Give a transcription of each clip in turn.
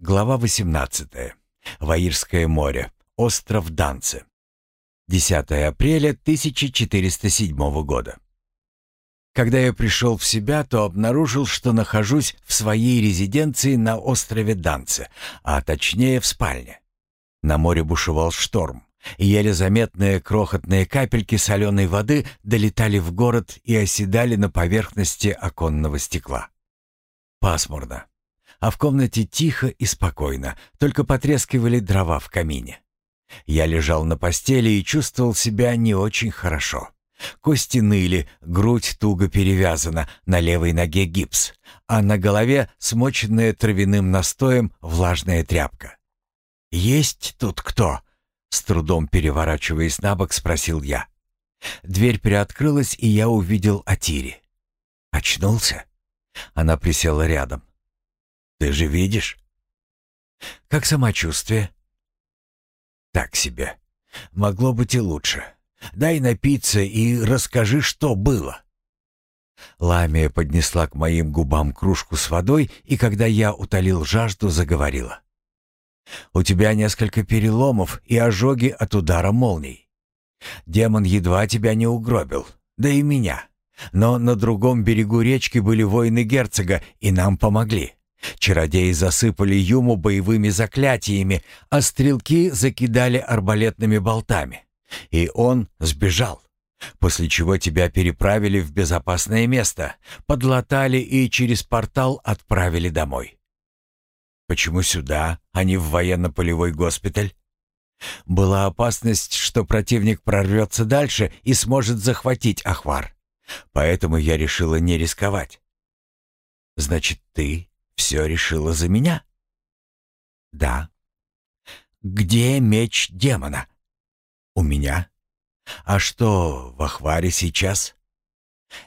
Глава 18. Ваирское море. Остров Данце. 10 апреля 1407 года. Когда я пришел в себя, то обнаружил, что нахожусь в своей резиденции на острове Данце, а точнее в спальне. На море бушевал шторм, и еле заметные крохотные капельки соленой воды долетали в город и оседали на поверхности оконного стекла. Пасмурно а в комнате тихо и спокойно, только потрескивали дрова в камине. Я лежал на постели и чувствовал себя не очень хорошо. Кости ныли, грудь туго перевязана, на левой ноге гипс, а на голове смоченная травяным настоем влажная тряпка. «Есть тут кто?» — с трудом переворачиваясь на бок, спросил я. Дверь приоткрылась, и я увидел Атири. «Очнулся?» Она присела рядом. Ты же видишь? Как самочувствие? Так себе. Могло быть и лучше. Дай напиться и расскажи, что было. Ламия поднесла к моим губам кружку с водой, и когда я утолил жажду, заговорила. «У тебя несколько переломов и ожоги от удара молний. Демон едва тебя не угробил, да и меня. Но на другом берегу речки были воины герцога, и нам помогли. Чародеи засыпали Юму боевыми заклятиями, а стрелки закидали арбалетными болтами. И он сбежал. После чего тебя переправили в безопасное место, подлатали и через портал отправили домой. Почему сюда, а не в военно-полевой госпиталь? Была опасность, что противник прорвется дальше и сможет захватить Ахвар. Поэтому я решила не рисковать. Значит, ты все решила за меня? Да. Где меч демона? У меня. А что в Ахваре сейчас?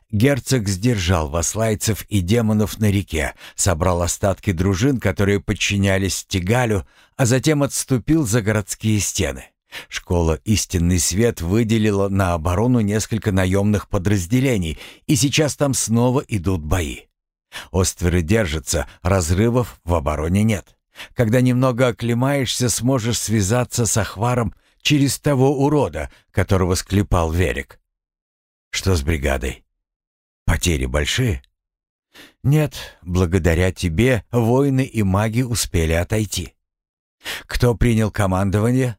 Герцог сдержал васлайцев и демонов на реке, собрал остатки дружин, которые подчинялись Тигалю, а затем отступил за городские стены. Школа «Истинный свет» выделила на оборону несколько наемных подразделений, и сейчас там снова идут бои. Остверы держатся, разрывов в обороне нет. Когда немного оклемаешься, сможешь связаться с Ахваром через того урода, которого склепал Верик. Что с бригадой? Потери большие? Нет, благодаря тебе воины и маги успели отойти. Кто принял командование?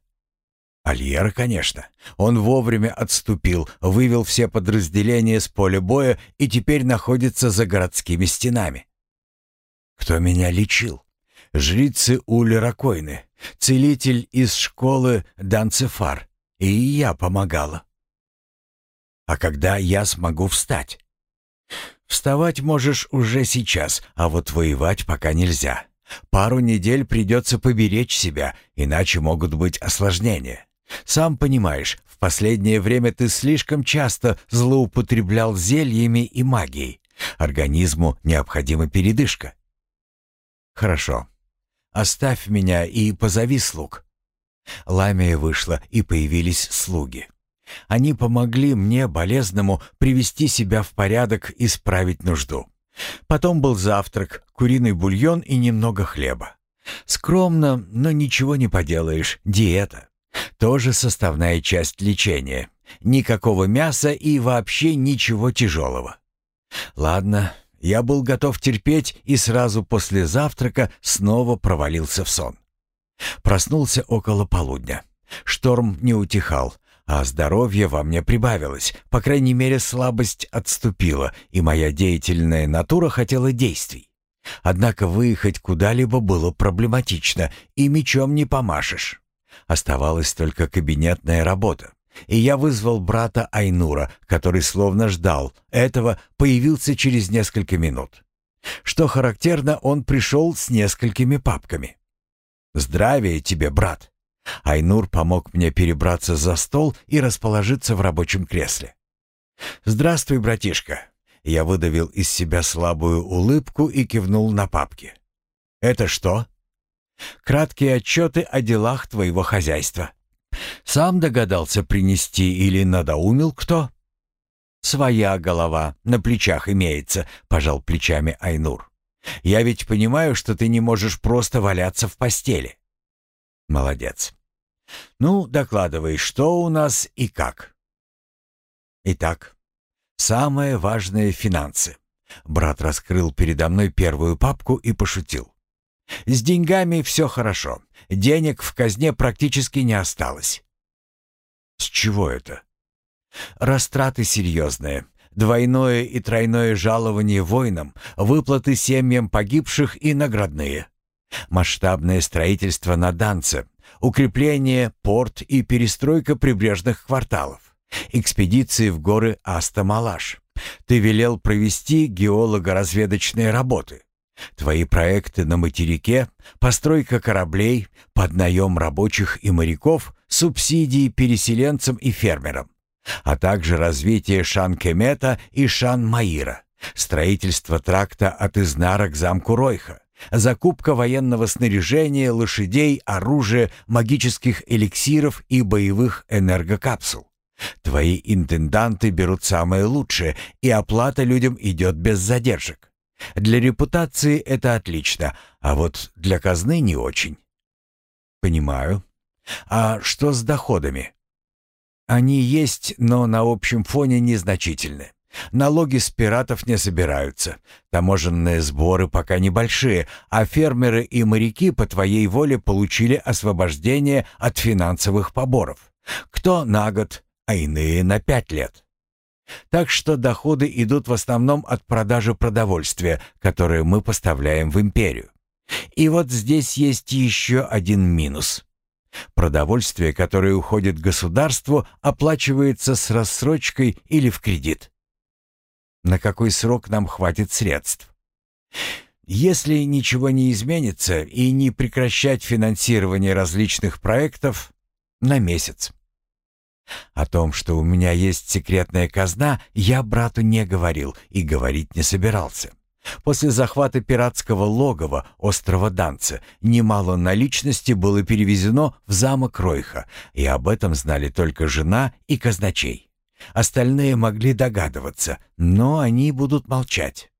Альера, конечно. Он вовремя отступил, вывел все подразделения с поля боя и теперь находится за городскими стенами. Кто меня лечил? Жрицы Ули Ракойны, целитель из школы Данцефар. И я помогала. А когда я смогу встать? Вставать можешь уже сейчас, а вот воевать пока нельзя. Пару недель придется поберечь себя, иначе могут быть осложнения. Сам понимаешь, в последнее время ты слишком часто злоупотреблял зельями и магией. Организму необходима передышка. Хорошо. Оставь меня и позови слуг. Ламия вышла, и появились слуги. Они помогли мне, болезному, привести себя в порядок и справить нужду. Потом был завтрак, куриный бульон и немного хлеба. Скромно, но ничего не поделаешь, диета. Тоже составная часть лечения. Никакого мяса и вообще ничего тяжелого. Ладно, я был готов терпеть и сразу после завтрака снова провалился в сон. Проснулся около полудня. Шторм не утихал, а здоровье во мне прибавилось. По крайней мере, слабость отступила, и моя деятельная натура хотела действий. Однако выехать куда-либо было проблематично, и мечом не помашешь. Оставалась только кабинетная работа. И я вызвал брата Айнура, который словно ждал этого, появился через несколько минут. Что характерно, он пришел с несколькими папками. «Здравия тебе, брат!» Айнур помог мне перебраться за стол и расположиться в рабочем кресле. «Здравствуй, братишка!» Я выдавил из себя слабую улыбку и кивнул на папки. «Это что?» Краткие отчеты о делах твоего хозяйства. Сам догадался принести или надоумил кто? Своя голова на плечах имеется, пожал плечами Айнур. Я ведь понимаю, что ты не можешь просто валяться в постели. Молодец. Ну, докладывай, что у нас и как. Итак, самое важное — финансы. Брат раскрыл передо мной первую папку и пошутил. С деньгами все хорошо. Денег в казне практически не осталось. С чего это? Растраты серьезные. Двойное и тройное жалование воинам, выплаты семьям погибших и наградные. Масштабное строительство на Данце, укрепление, порт и перестройка прибрежных кварталов. Экспедиции в горы Аста-Малаш. Ты велел провести геолого-разведочные работы. Твои проекты на материке, постройка кораблей, поднаем рабочих и моряков, субсидии переселенцам и фермерам, а также развитие Шан-Кемета и Шан-Маира, строительство тракта от Изнара к замку Ройха, закупка военного снаряжения, лошадей, оружия, магических эликсиров и боевых энергокапсул. Твои интенданты берут самое лучшее, и оплата людям идет без задержек. Для репутации это отлично, а вот для казны не очень. Понимаю. А что с доходами? Они есть, но на общем фоне незначительны. Налоги с пиратов не собираются. Таможенные сборы пока небольшие, а фермеры и моряки по твоей воле получили освобождение от финансовых поборов. Кто на год, а иные на пять лет. Так что доходы идут в основном от продажи продовольствия, которое мы поставляем в империю. И вот здесь есть еще один минус. Продовольствие, которое уходит государству, оплачивается с рассрочкой или в кредит. На какой срок нам хватит средств? Если ничего не изменится и не прекращать финансирование различных проектов, на месяц. О том, что у меня есть секретная казна, я брату не говорил и говорить не собирался. После захвата пиратского логова острова Данце немало наличности было перевезено в замок Ройха, и об этом знали только жена и казначей. Остальные могли догадываться, но они будут молчать.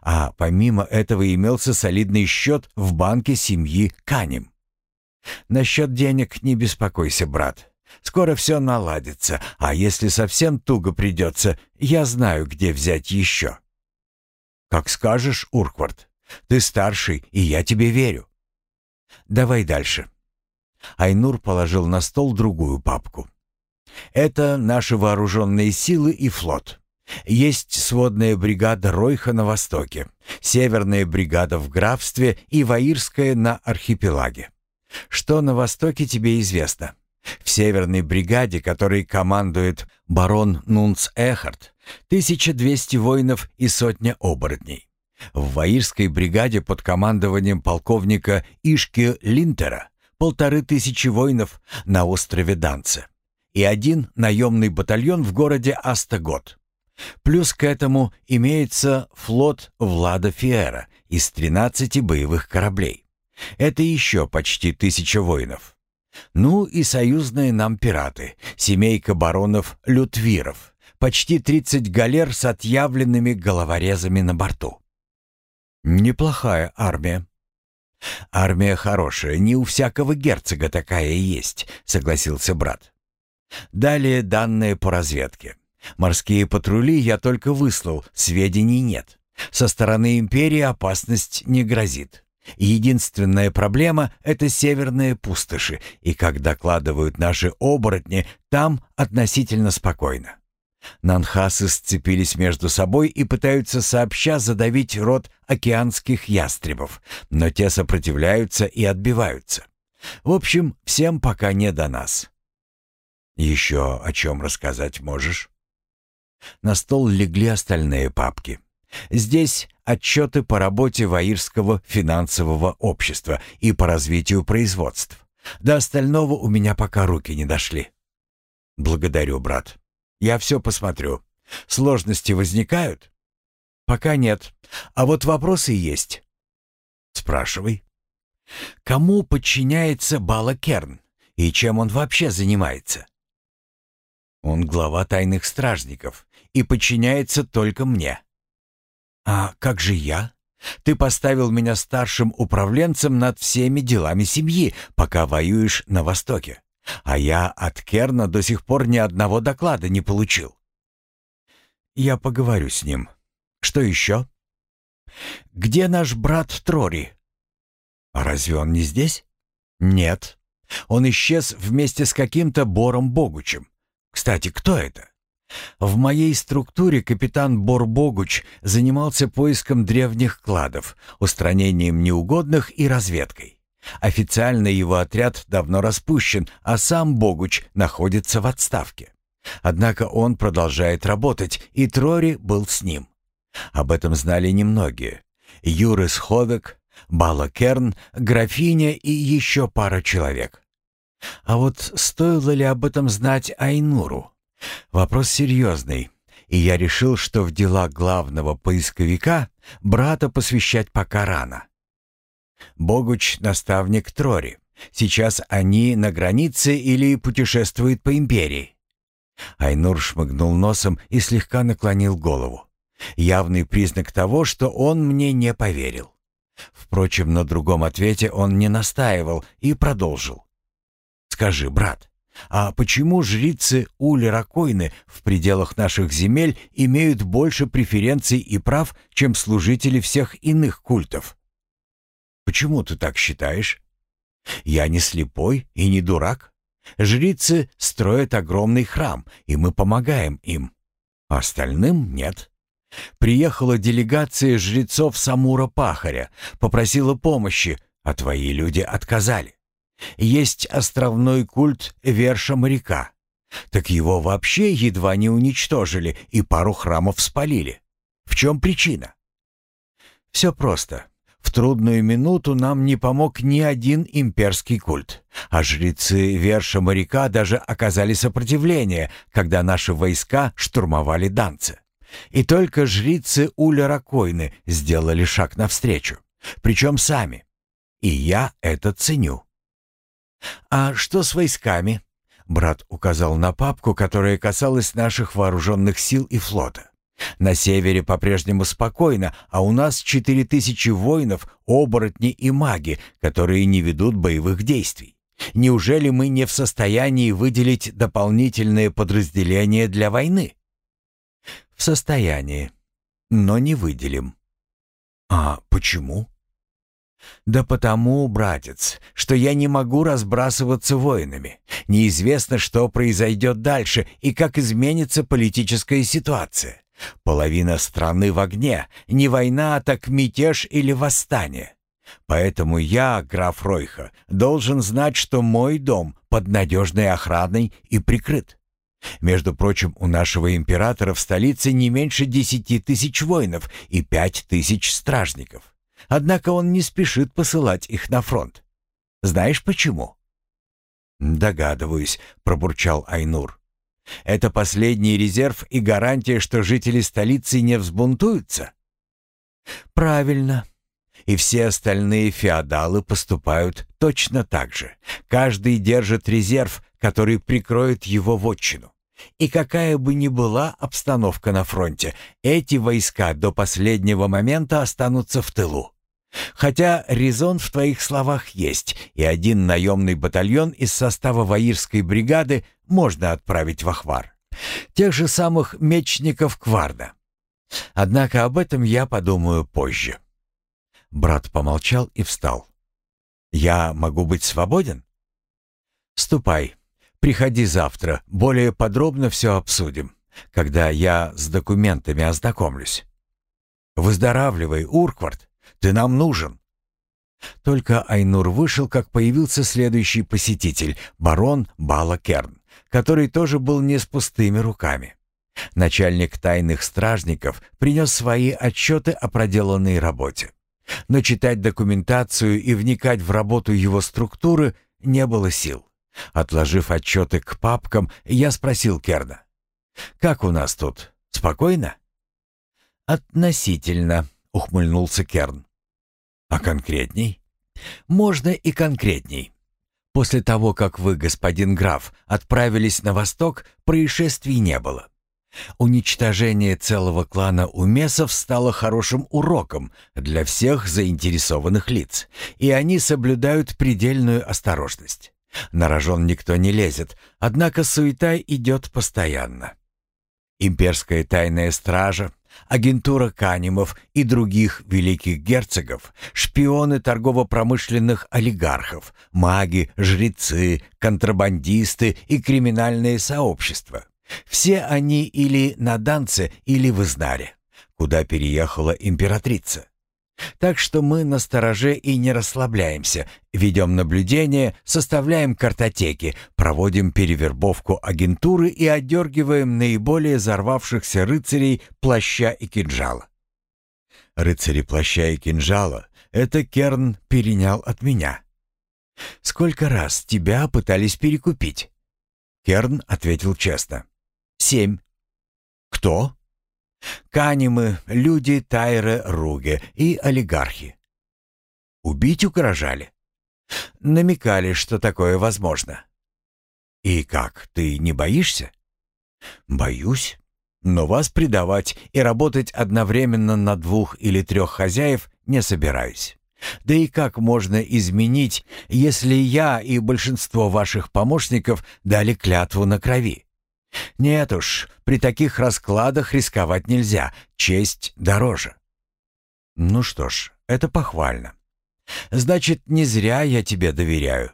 А помимо этого имелся солидный счет в банке семьи Канем. «Насчет денег не беспокойся, брат. Скоро все наладится, а если совсем туго придется, я знаю, где взять еще». «Как скажешь, Урквард. Ты старший, и я тебе верю». «Давай дальше». Айнур положил на стол другую папку. «Это наши вооруженные силы и флот. Есть сводная бригада Ройха на востоке, северная бригада в графстве и Ваирская на архипелаге. Что на востоке тебе известно?» В северной бригаде, которой командует барон Нунц Эхард, 1200 воинов и сотня оборотней. В Ваирской бригаде под командованием полковника Ишки Линтера полторы тысячи воинов на острове Данце и один наемный батальон в городе Астагот. Плюс к этому имеется флот Влада Фиера из 13 боевых кораблей. Это еще почти тысяча воинов. Ну и союзные нам пираты, семейка баронов Лютвиров, почти 30 галер с отъявленными головорезами на борту. Неплохая армия. Армия хорошая, не у всякого герцога такая есть, согласился брат. Далее данные по разведке. Морские патрули я только выслал, сведений нет. Со стороны империи опасность не грозит. Единственная проблема — это северные пустоши, и, как докладывают наши оборотни, там относительно спокойно. Нанхасы сцепились между собой и пытаются сообща задавить род океанских ястребов, но те сопротивляются и отбиваются. В общем, всем пока не до нас. Еще о чем рассказать можешь? На стол легли остальные папки. Здесь отчеты по работе Ваирского финансового общества и по развитию производств. До остального у меня пока руки не дошли. Благодарю, брат. Я все посмотрю. Сложности возникают? Пока нет. А вот вопросы есть. Спрашивай. Кому подчиняется Бала Керн и чем он вообще занимается? Он глава тайных стражников и подчиняется только мне. «А как же я? Ты поставил меня старшим управленцем над всеми делами семьи, пока воюешь на Востоке. А я от Керна до сих пор ни одного доклада не получил. Я поговорю с ним. Что еще? Где наш брат Трори? А разве он не здесь? Нет. Он исчез вместе с каким-то Бором Богучем. Кстати, кто это? В моей структуре капитан Бор Богуч занимался поиском древних кладов, устранением неугодных и разведкой. Официально его отряд давно распущен, а сам Богуч находится в отставке. Однако он продолжает работать, и Трори был с ним. Об этом знали немногие. Юрис Ховек, Бала Керн, графиня и еще пара человек. А вот стоило ли об этом знать Айнуру? Вопрос серьезный, и я решил, что в дела главного поисковика брата посвящать пока рано. Богуч — наставник Трори. Сейчас они на границе или путешествуют по империи. Айнур шмыгнул носом и слегка наклонил голову. Явный признак того, что он мне не поверил. Впрочем, на другом ответе он не настаивал и продолжил. «Скажи, брат, а почему жрицы Ули-Ракойны в пределах наших земель имеют больше преференций и прав, чем служители всех иных культов?» «Почему ты так считаешь?» «Я не слепой и не дурак. Жрицы строят огромный храм, и мы помогаем им. Остальным нет». Приехала делегация жрецов Самура-Пахаря, попросила помощи, а твои люди отказали. Есть островной культ Верша моряка. Так его вообще едва не уничтожили и пару храмов спалили. В чем причина? Все просто. В трудную минуту нам не помог ни один имперский культ, а жрецы Верша моряка даже оказали сопротивление, когда наши войска штурмовали Данцы. И только жрицы Уля-Ракойны сделали шаг навстречу, причем сами. И я это ценю. «А что с войсками?» Брат указал на папку, которая касалась наших вооруженных сил и флота. «На севере по-прежнему спокойно, а у нас четыре тысячи воинов, оборотни и маги, которые не ведут боевых действий. Неужели мы не в состоянии выделить дополнительные подразделения для войны?» «В состоянии, но не выделим». «А почему?» «Да потому, братец, что я не могу разбрасываться воинами. Неизвестно, что произойдет дальше и как изменится политическая ситуация. Половина страны в огне, не война, так мятеж или восстание. Поэтому я, граф Ройха, должен знать, что мой дом под надежной охраной и прикрыт. Между прочим, у нашего императора в столице не меньше десяти тысяч воинов и пять тысяч стражников. Однако он не спешит посылать их на фронт. Знаешь почему? Догадываюсь, пробурчал Айнур. Это последний резерв и гарантия, что жители столицы не взбунтуются? Правильно. И все остальные феодалы поступают точно так же. Каждый держит резерв, который прикроет его вотчину. И какая бы ни была обстановка на фронте, эти войска до последнего момента останутся в тылу. Хотя резон в твоих словах есть, и один наемный батальон из состава Ваирской бригады можно отправить в Ахвар. Тех же самых мечников Кварда. Однако об этом я подумаю позже. Брат помолчал и встал. «Я могу быть свободен?» «Ступай. Приходи завтра. Более подробно все обсудим, когда я с документами ознакомлюсь. Выздоравливай, Урквард. Ты нам нужен!» Только Айнур вышел, как появился следующий посетитель, барон Балакерн, который тоже был не с пустыми руками. Начальник тайных стражников принес свои отчеты о проделанной работе. Но читать документацию и вникать в работу его структуры не было сил. Отложив отчеты к папкам, я спросил Керна. «Как у нас тут? Спокойно?» «Относительно», — ухмыльнулся Керн. А конкретней? Можно и конкретней. После того, как вы, господин граф, отправились на восток, происшествий не было. Уничтожение целого клана умесов стало хорошим уроком для всех заинтересованных лиц, и они соблюдают предельную осторожность. На рожон никто не лезет, однако суета идет постоянно. Имперская тайная стража, агентура Канимов и других великих герцогов, шпионы торгово-промышленных олигархов, маги, жрецы, контрабандисты и криминальные сообщества. Все они или на Данце, или в Изнаре, куда переехала императрица. Так что мы на стороже и не расслабляемся, ведем наблюдение, составляем картотеки, проводим перевербовку агентуры и отдергиваем наиболее взорвавшихся рыцарей плаща и кинжала. Рыцари плаща и кинжала — это Керн перенял от меня. «Сколько раз тебя пытались перекупить?» Керн ответил честно. «Семь». «Кто?» Канимы, люди Тайре Руге и олигархи. Убить угрожали. Намекали, что такое возможно. И как, ты не боишься? Боюсь. Но вас предавать и работать одновременно на двух или трех хозяев не собираюсь. Да и как можно изменить, если я и большинство ваших помощников дали клятву на крови? Нет уж, при таких раскладах рисковать нельзя, честь дороже. Ну что ж, это похвально. Значит, не зря я тебе доверяю.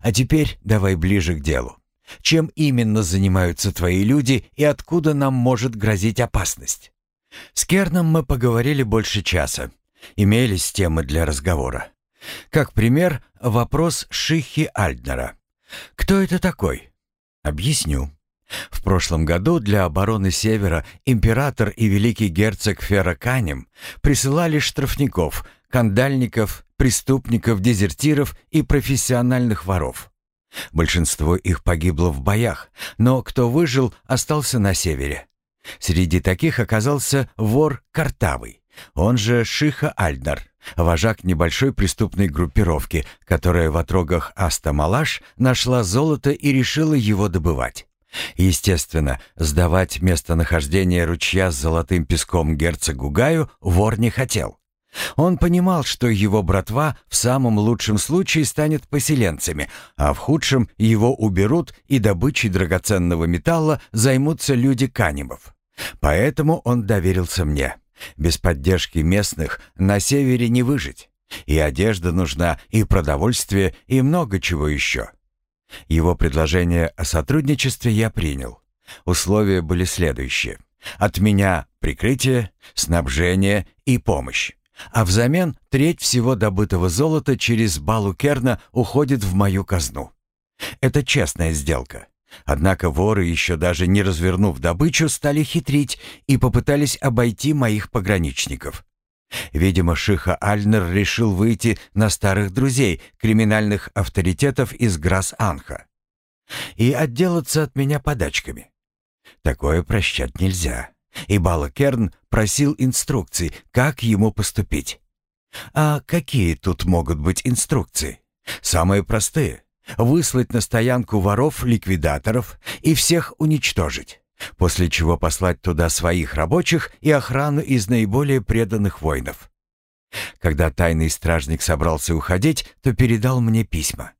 А теперь давай ближе к делу. Чем именно занимаются твои люди и откуда нам может грозить опасность? С Керном мы поговорили больше часа. Имелись темы для разговора. Как пример, вопрос Шихи Альднера. Кто это такой? Объясню. В прошлом году для обороны Севера император и великий герцог Ферраканем присылали штрафников, кандальников, преступников, дезертиров и профессиональных воров. Большинство их погибло в боях, но кто выжил, остался на севере. Среди таких оказался вор Картавый, он же Шиха Альднар, вожак небольшой преступной группировки, которая в отрогах Аста-Малаш нашла золото и решила его добывать. Естественно, сдавать местонахождение ручья с золотым песком герцогу Гаю вор не хотел. Он понимал, что его братва в самом лучшем случае станет поселенцами, а в худшем его уберут и добычей драгоценного металла займутся люди Канимов. Поэтому он доверился мне. Без поддержки местных на севере не выжить. И одежда нужна, и продовольствие, и много чего еще. Его предложение о сотрудничестве я принял. Условия были следующие. От меня прикрытие, снабжение и помощь. А взамен треть всего добытого золота через балу Керна уходит в мою казну. Это честная сделка. Однако воры, еще даже не развернув добычу, стали хитрить и попытались обойти моих пограничников. Видимо, Шиха Альнер решил выйти на старых друзей, криминальных авторитетов из Грас-Анха, и отделаться от меня подачками. Такое прощать нельзя. И Бала Керн просил инструкций, как ему поступить. А какие тут могут быть инструкции? Самые простые. Выслать на стоянку воров-ликвидаторов и всех уничтожить после чего послать туда своих рабочих и охрану из наиболее преданных воинов. Когда тайный стражник собрался уходить, то передал мне письма.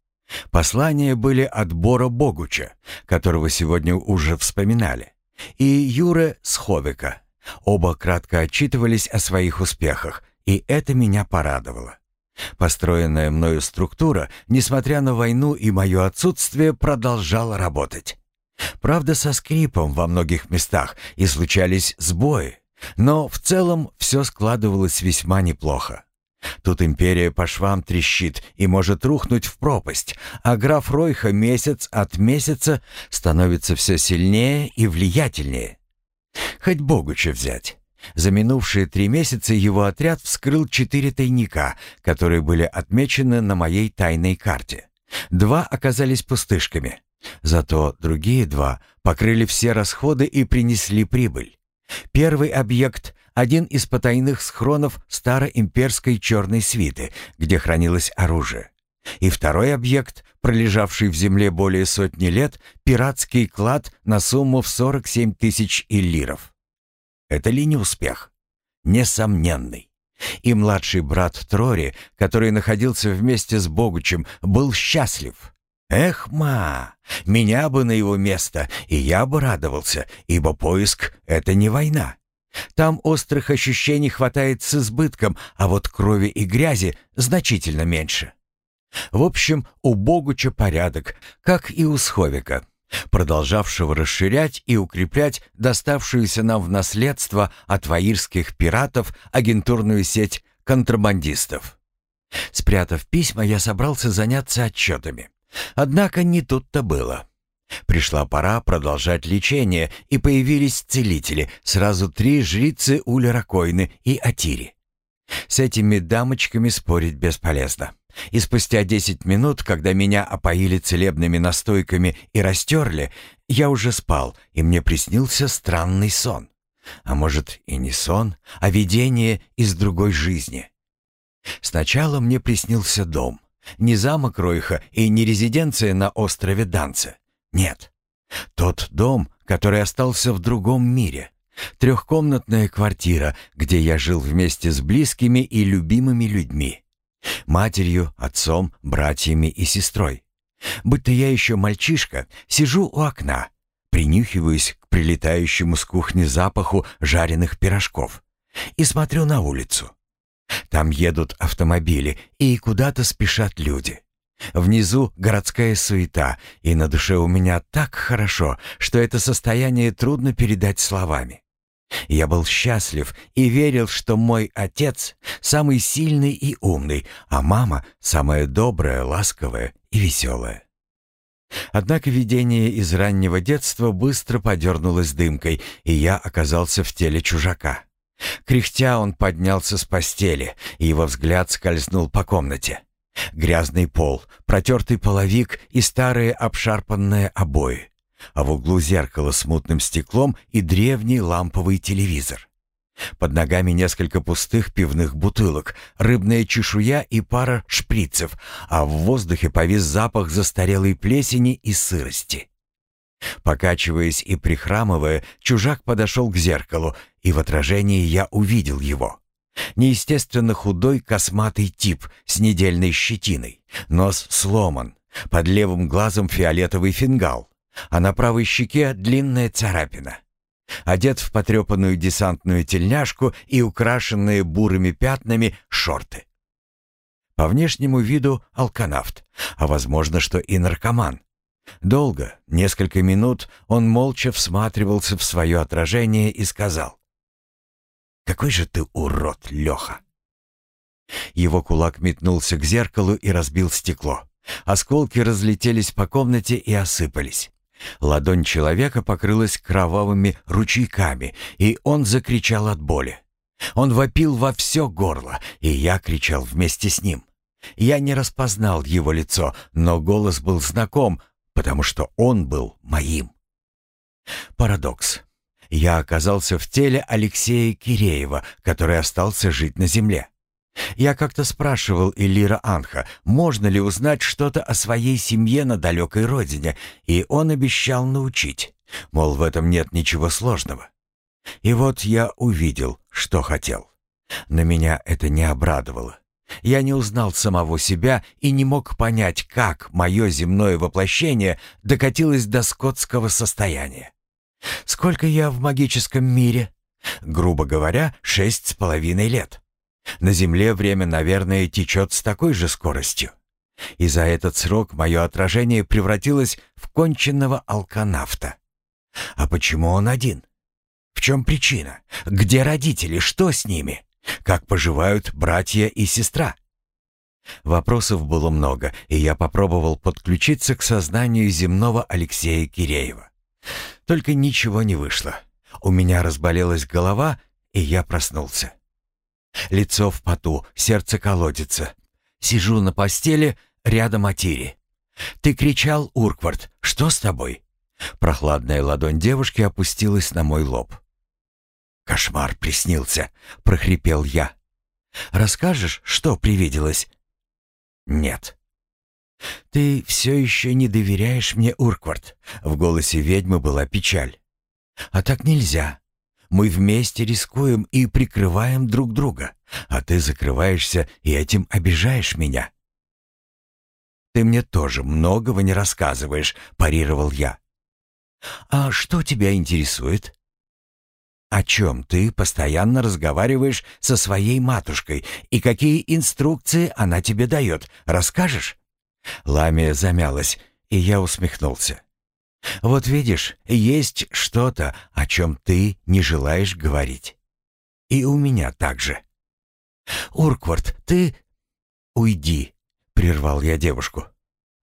Послания были от Бора Богуча, которого сегодня уже вспоминали, и Юре Сховика. Оба кратко отчитывались о своих успехах, и это меня порадовало. Построенная мною структура, несмотря на войну и мое отсутствие, продолжала работать. Правда, со скрипом во многих местах и случались сбои, но в целом все складывалось весьма неплохо. Тут империя по швам трещит и может рухнуть в пропасть, а граф Ройха месяц от месяца становится все сильнее и влиятельнее. Хоть Богуча взять. За минувшие три месяца его отряд вскрыл четыре тайника, которые были отмечены на моей тайной карте. Два оказались пустышками. Зато другие два покрыли все расходы и принесли прибыль. Первый объект — один из потайных схронов староимперской черной свиты, где хранилось оружие. И второй объект, пролежавший в земле более сотни лет, пиратский клад на сумму в 47 тысяч иллиров. Это ли не успех? Несомненный. И младший брат Трори, который находился вместе с Богучем, был счастлив. Эх, ма, меня бы на его место, и я бы радовался, ибо поиск — это не война. Там острых ощущений хватает с избытком, а вот крови и грязи значительно меньше. В общем, у Богуча порядок, как и у Сховика, продолжавшего расширять и укреплять доставшуюся нам в наследство от ваирских пиратов агентурную сеть контрабандистов. Спрятав письма, я собрался заняться отчетами. Однако не тут-то было. Пришла пора продолжать лечение, и появились целители, сразу три жрицы Улеракойны и Атири. С этими дамочками спорить бесполезно. И спустя десять минут, когда меня опоили целебными настойками и растерли, я уже спал, и мне приснился странный сон. А может, и не сон, а видение из другой жизни. Сначала мне приснился дом. Не замок Ройха и не резиденция на острове Данце. Нет. Тот дом, который остался в другом мире. Трехкомнатная квартира, где я жил вместе с близкими и любимыми людьми. Матерью, отцом, братьями и сестрой. Будто я еще мальчишка, сижу у окна, принюхиваюсь к прилетающему с кухни запаху жареных пирожков и смотрю на улицу. Там едут автомобили, и куда-то спешат люди. Внизу городская суета, и на душе у меня так хорошо, что это состояние трудно передать словами. Я был счастлив и верил, что мой отец самый сильный и умный, а мама самая добрая, ласковая и веселая. Однако видение из раннего детства быстро подернулось дымкой, и я оказался в теле чужака. Кряхтя он поднялся с постели, и его взгляд скользнул по комнате. Грязный пол, протертый половик и старые обшарпанные обои а в углу зеркало с мутным стеклом и древний ламповый телевизор. Под ногами несколько пустых пивных бутылок, рыбная чешуя и пара шприцев, а в воздухе повис запах застарелой плесени и сырости. Покачиваясь и прихрамывая, чужак подошел к зеркалу, и в отражении я увидел его. Неестественно худой косматый тип с недельной щетиной, нос сломан, под левым глазом фиолетовый фингал, а на правой щеке длинная царапина. Одет в потрепанную десантную тельняшку и украшенные бурыми пятнами шорты. По внешнему виду алканавт, а возможно, что и наркоман. Долго, несколько минут, он молча всматривался в свое отражение и сказал. «Какой же ты урод, Леха!» Его кулак метнулся к зеркалу и разбил стекло. Осколки разлетелись по комнате и осыпались. Ладонь человека покрылась кровавыми ручейками, и он закричал от боли. Он вопил во все горло, и я кричал вместе с ним. Я не распознал его лицо, но голос был знаком, потому что он был моим. Парадокс. Я оказался в теле Алексея Киреева, который остался жить на земле. Я как-то спрашивал Элира Анха, можно ли узнать что-то о своей семье на далекой родине, и он обещал научить. Мол, в этом нет ничего сложного. И вот я увидел, что хотел. Но меня это не обрадовало. Я не узнал самого себя и не мог понять, как мое земное воплощение докатилось до скотского состояния. Сколько я в магическом мире? Грубо говоря, шесть с половиной лет. На Земле время, наверное, течет с такой же скоростью. И за этот срок мое отражение превратилось в конченного алканавта. А почему он один? В чем причина? Где родители? Что с ними? Как поживают братья и сестра? Вопросов было много, и я попробовал подключиться к сознанию земного Алексея Киреева. Только ничего не вышло. У меня разболелась голова, и я проснулся. Лицо в поту, сердце колодится. Сижу на постели, рядом Атири. «Ты кричал, Урквард, что с тобой?» Прохладная ладонь девушки опустилась на мой лоб. «Кошмар приснился», — прохрипел я. «Расскажешь, что привиделось?» «Нет». «Ты все еще не доверяешь мне, Урквард?» В голосе ведьмы была печаль. «А так нельзя. Мы вместе рискуем и прикрываем друг друга, а ты закрываешься и этим обижаешь меня». «Ты мне тоже многого не рассказываешь», — парировал я. «А что тебя интересует?» «О чем ты постоянно разговариваешь со своей матушкой и какие инструкции она тебе дает? Расскажешь?» Ламия замялась, и я усмехнулся. «Вот видишь, есть что-то, о чем ты не желаешь говорить. И у меня также». «Урквард, ты...» «Уйди», — прервал я девушку.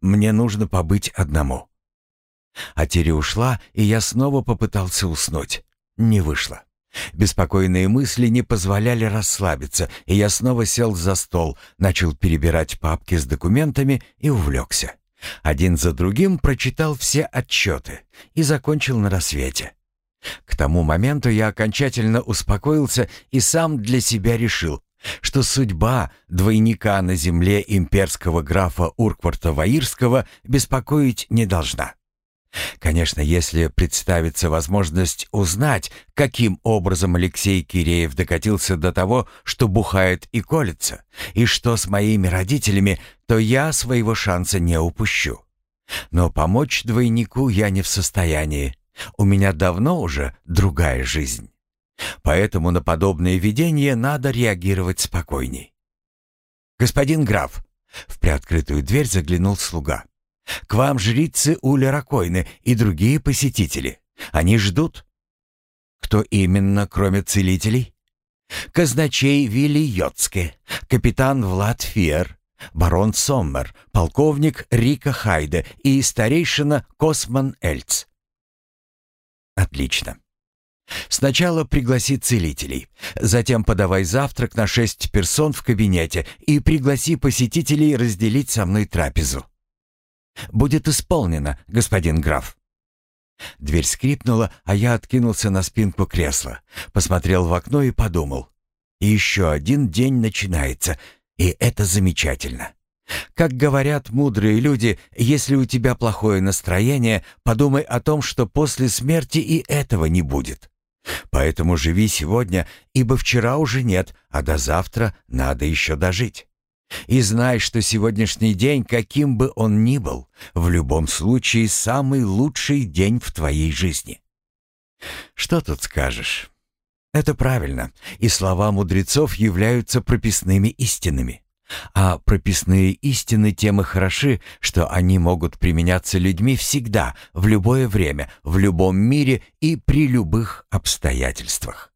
«Мне нужно побыть одному». А Тири ушла, и я снова попытался уснуть. Не вышло. Беспокойные мысли не позволяли расслабиться, и я снова сел за стол, начал перебирать папки с документами и увлекся. Один за другим прочитал все отчеты и закончил на рассвете. К тому моменту я окончательно успокоился и сам для себя решил, что судьба двойника на земле имперского графа Уркварта Ваирского беспокоить не должна. Конечно, если представится возможность узнать, каким образом Алексей Киреев докатился до того, что бухает и колется, и что с моими родителями, то я своего шанса не упущу. Но помочь двойнику я не в состоянии. У меня давно уже другая жизнь. Поэтому на подобные видения надо реагировать спокойней. «Господин граф!» — в приоткрытую дверь заглянул слуга. К вам жрицы Уля Ракойны и другие посетители. Они ждут. Кто именно, кроме целителей? Казначей Вилли Йоцке, капитан Влад Фиер, барон Соммер, полковник Рика Хайде и старейшина Косман Эльц. Отлично. Сначала пригласи целителей, затем подавай завтрак на шесть персон в кабинете и пригласи посетителей разделить со мной трапезу. «Будет исполнено, господин граф». Дверь скрипнула, а я откинулся на спинку кресла, посмотрел в окно и подумал. «Еще один день начинается, и это замечательно». Как говорят мудрые люди, если у тебя плохое настроение, подумай о том, что после смерти и этого не будет. Поэтому живи сегодня, ибо вчера уже нет, а до завтра надо еще дожить. И знай, что сегодняшний день, каким бы он ни был, в любом случае самый лучший день в твоей жизни. Что тут скажешь? Это правильно, и слова мудрецов являются прописными истинами. А прописные истины тем и хороши, что они могут применяться людьми всегда, в любое время, в любом мире и при любых обстоятельствах.